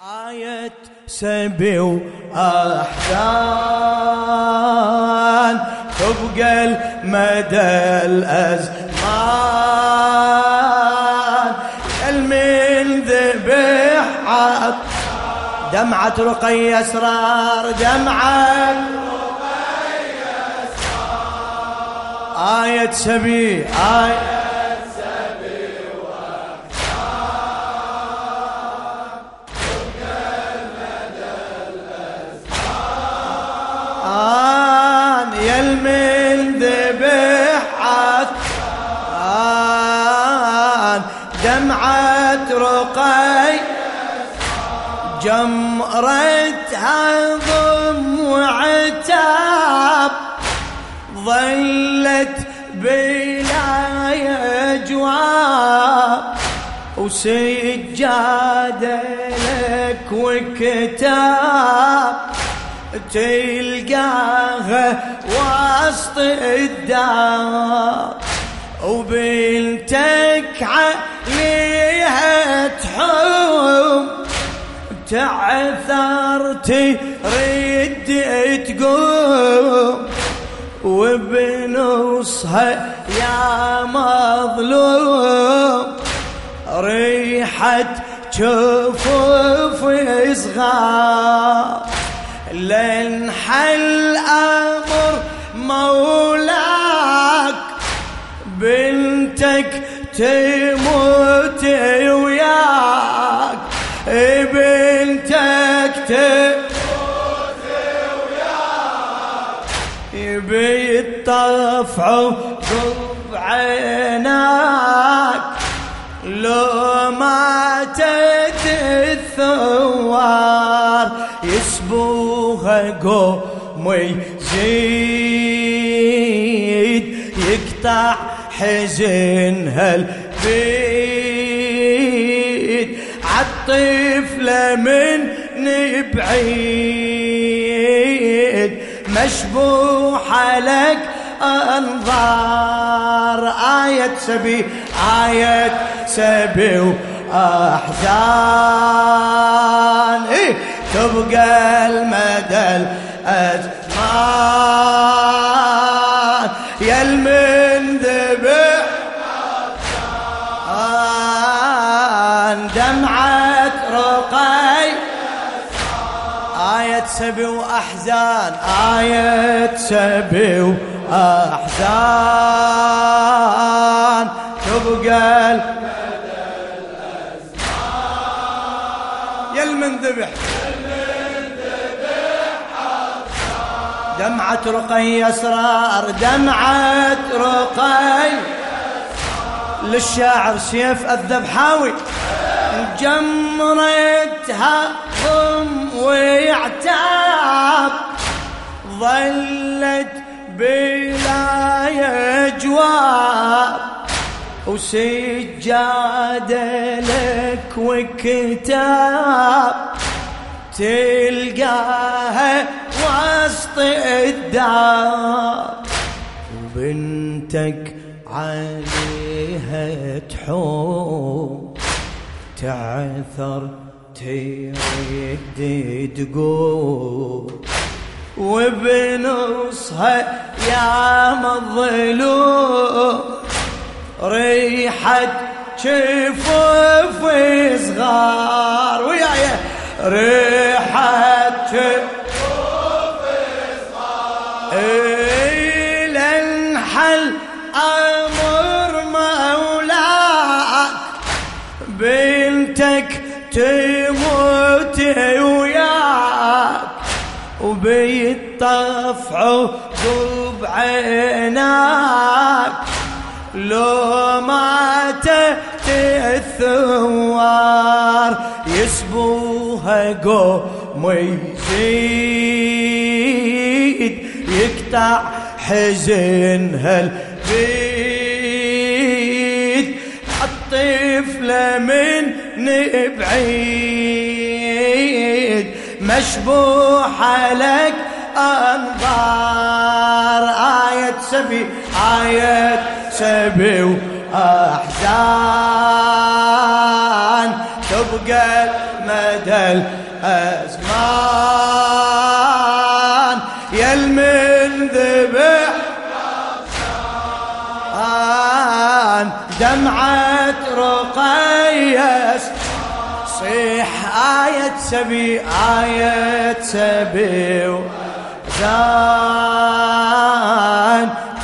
آية سبي وأحزان تبقى المدى الأزمان. المن ذبح دمعة رقي أسرار دمعة رقي أسرار آية سبي آية رقي جمرة عظم وعتاب ظلت بلا جواب وسجادة لك وكتاب. تلقاها وسط الدار وبنتك عليها تعثر تريد تقوم. وبنصها يا مظلوم. ريحة جفوف صغار لنحل أمر مولاك. بنتك تموت بيطفع قلب عيناك لو ماتت الثوار يسبوها قوم يزيد يقطع حزن هالبيت عالطفلة من بعيد مشبوحة لك. أنظار آية سبي آية سبي وأحزان إيه تبقى المدى سبي وأحزان آية سبي وأحزان تبقى يا المنذبح. دمعة رقي أسرار دمعة رقي. للشاعر سيف الذبحاوي. جمرتها ضم ويعتاب ظلت بلا جواب وسجادة لك وكتاب تلقاها وسط الدار. وبنتك عليها تحوم. تعثر تريد تقول وبنصها يا مظلوم ريحة شفوف صغار وياي ريحة شفوف تموت وياك وبيطفعوا قلب عيناك. لو ماتت الثوار يسبوها قوم يزيد. يقطع حزنها البيت. الطفلة من بعيد مشبوحة لك أنظار آية سبي آية سبي وأحزان تبقى مدى الأزمان. يا المنذبح دمعة رقيس. صيح آية سبي آية سبي زان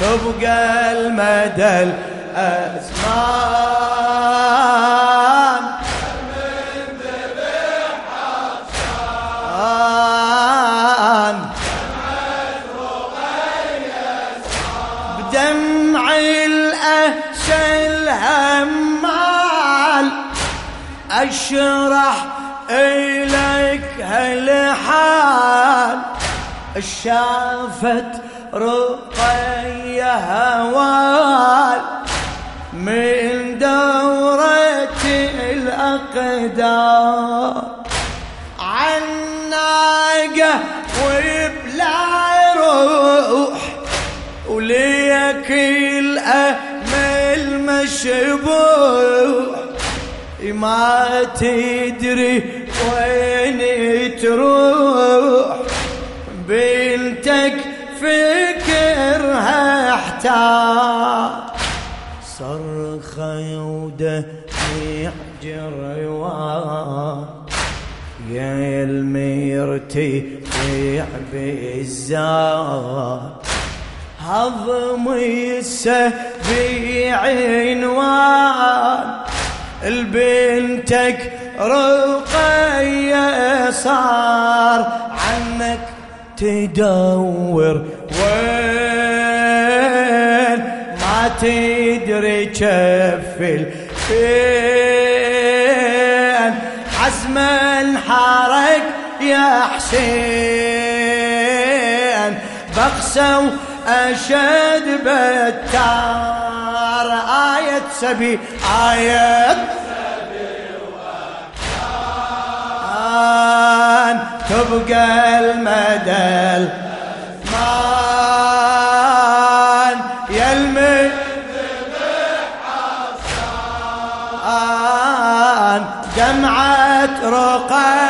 تبقى المدى الأزمان. بدمع الهمال. أشرح إليك هالحال. شافت رقية هوال. من دورة الأقدار. عناقة وبلا روح. وليك الأمل مشبوح ما تدري وين تروح. بنتك فكرها احتار. صرخة ودمع جروان يا المرتفع بالزاد هضم السبيع عنوان البنتك رقية صار عنك تدور وين؟ ما تدري كفل فين حزما حرك يا حسين بقسوا أشد بتار آية سبي آية تبقى المدى مان يلمي دمعة رقي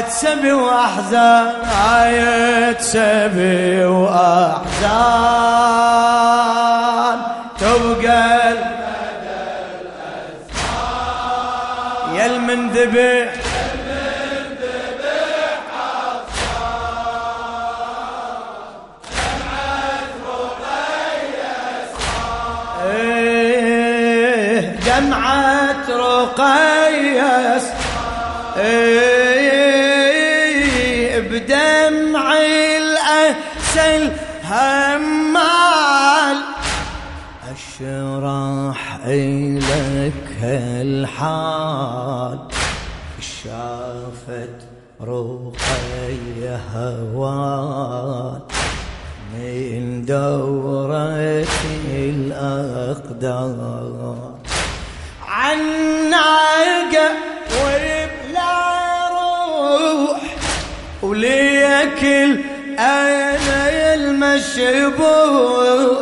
آية سبي وأحزان آية سبي وأحزان. تبقى يا المنذبح إيه، دمعة رقيس إيه، همال أشرح لك الحال. شافت رقي هوان. من دورة الأقدار عناقة وبلا روح وليكل أنا المشبوح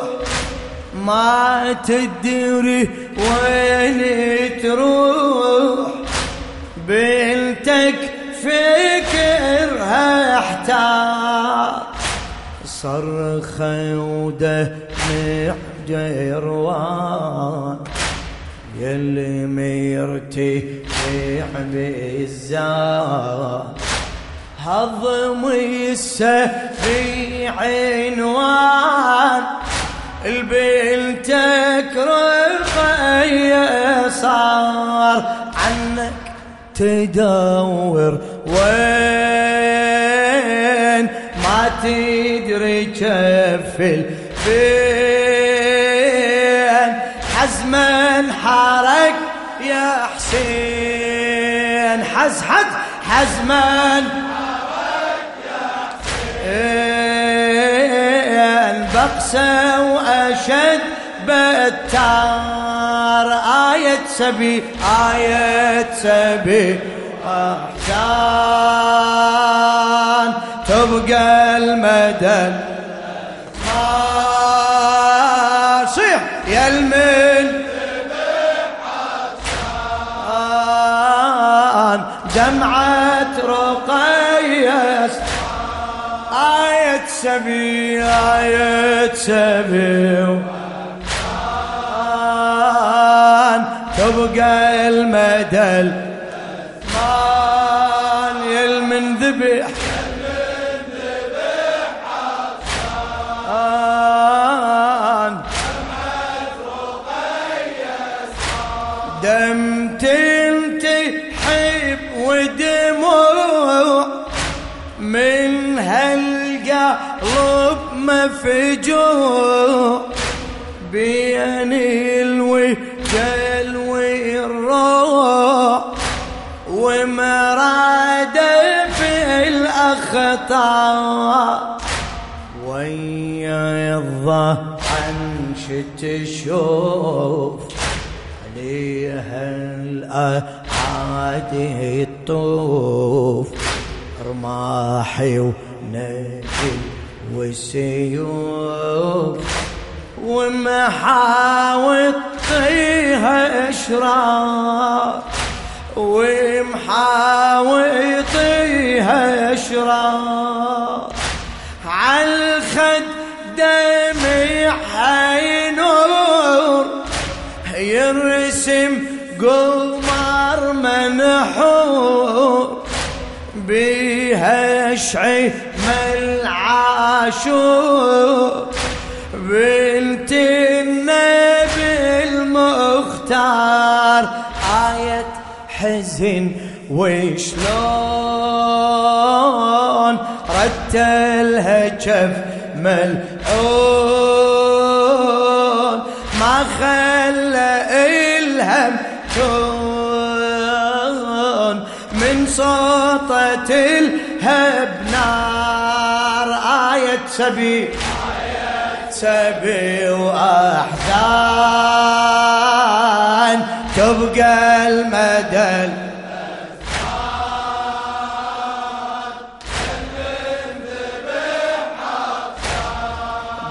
ما تدري وين تروح. بنتك فكرها احتار صرخة ودمع جروان يلي ميرتفع بالزاد. هضم السفي عنوان البنتك رقية صار عنك تدور. وين ما تدري كفل فين حزما حرك يا حسين حز حز البقسة وأشد بتار. آية سبي آية سبي. أحسان تبقى المدى. ما صيح يا المن. دمعة رقية آية سبي آية سبي تبقى المدى مان يل من ذبح هالقلب مفجوع بين الوجل والروح ومراد في الأخطاء. ويا الظهر شت تشوف عليها الأعادي الطوف. رماحي ونجل والسيوف ومحاوط فيها اشرار ومحاوطيها اشرار عالخد دمع نور يرسم قمر منحور. بيها شعي العاشور بنت النبي المختار. آية حزن وشلون رتلها جف ملعون. ما خلى إلهم تون. من صوتة الهب نار آية سبي سبي وأحزان. تبقى المدى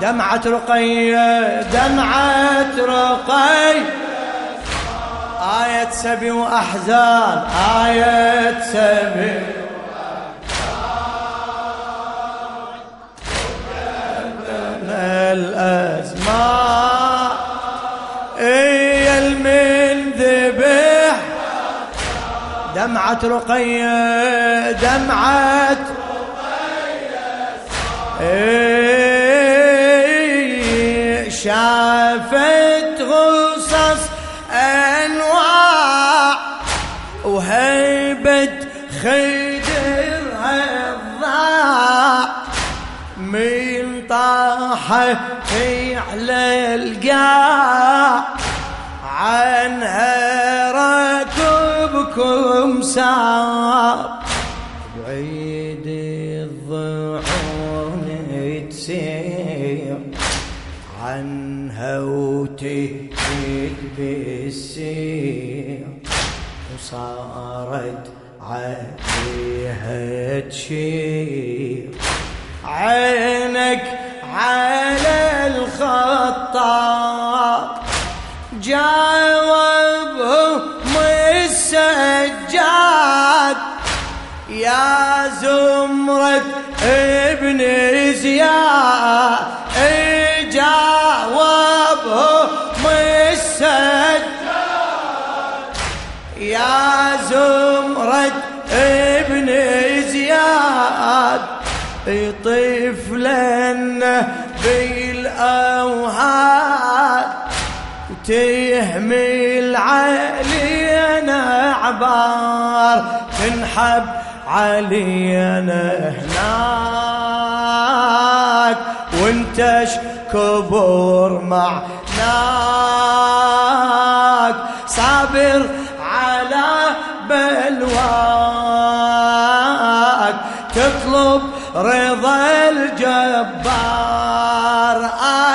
دمعة رقية دمعة رقية آية سبي وأحزان آية سبي. دمعة رقية دمعة إي شافت غصص أنواع وهيبة خدرها الضاع. من طاحت على القاع؟ عنها سار بعيد الضعون تسير عنها وتهتد بالسير. وصارت عليها تشير. عينك وتهمل علينا عبار تنحب علينا هناك وانتش كبر معناك. صابر على بلواك تطلب رضا الجبار.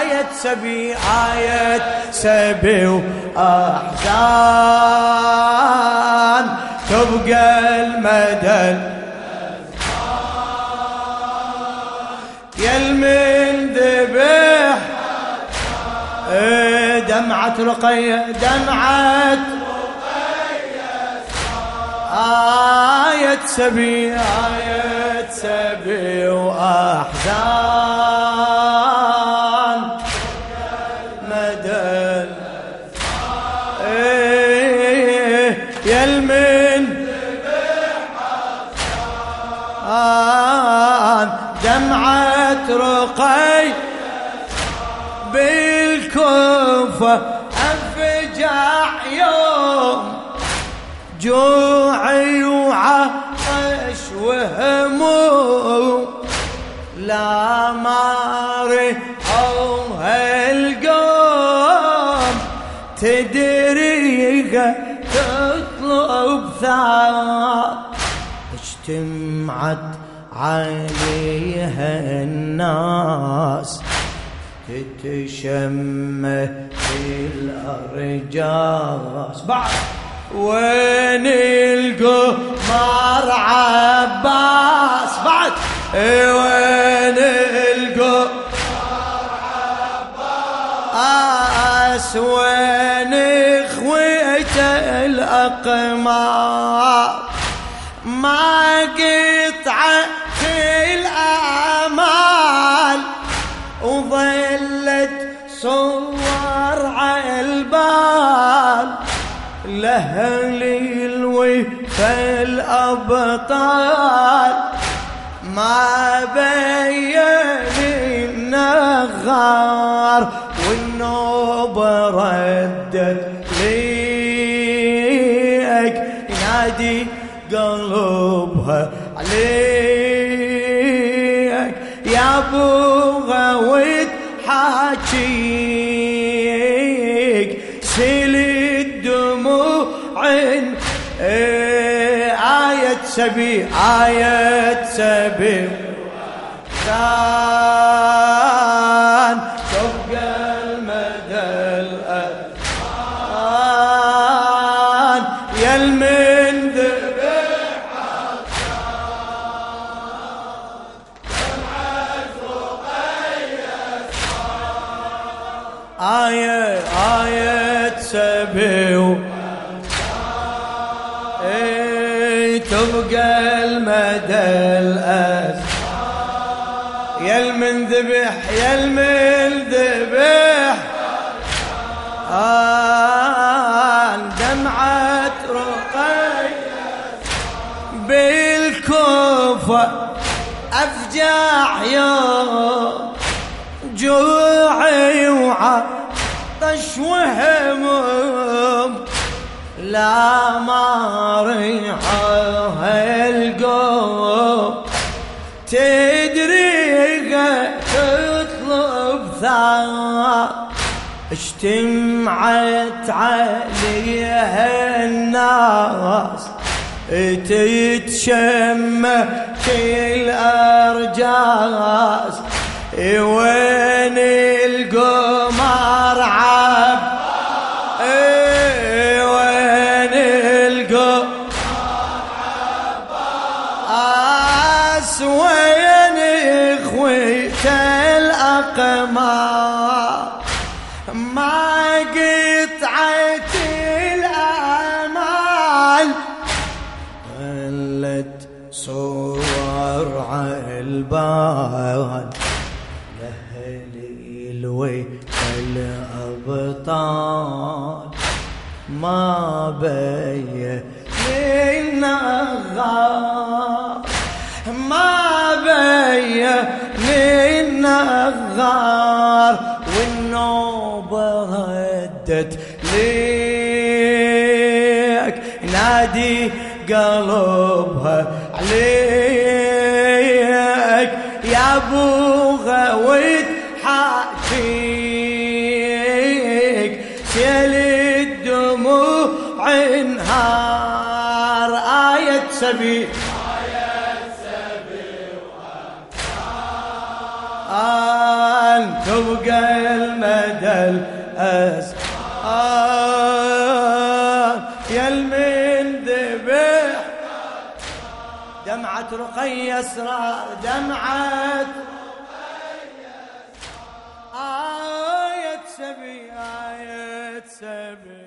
آية سبي آية سبي وأحزان تبقى المدى يا المن ذبح إيه، دمعة رقية دمعة آه سبي آية سبي وأحزان. جوعي وعطش وهموم لا ماري أو هالقوم. تدري تطلب ثار اجتمعت عليها الناس. تتشمه الأرجاس. بعد. وين القمر عباس؟ بعد. وين القمر عباس؟ وين اخوته الأقمار؟ ما قطعت الأمال. وظلت لهلي الوفا الأبطال ما بين النغار والنوب ردت ليك. ينادي قلبها عليك يا أبو غويت الدموع إيه آية سبي آية سبي. يا المنذبح يا المنذبح آه دمعة رقي بالكوفة أفجع يوم جوعي وعطش وهموم لا ما ريحها ثار اجتمعت عليها الناس. تتشمى كل ارجاس وين لهلي الوي الأبطال ما بين النغار ما بين النغار والنوبة ردت ليك. نادي قلبها عليك. يا ابو غويت حاكيك سيل الدموع انهار آية سبيل. آن تبقى المدى الأس دمعة رقي أسرار دمعة آية سبي آية سبي.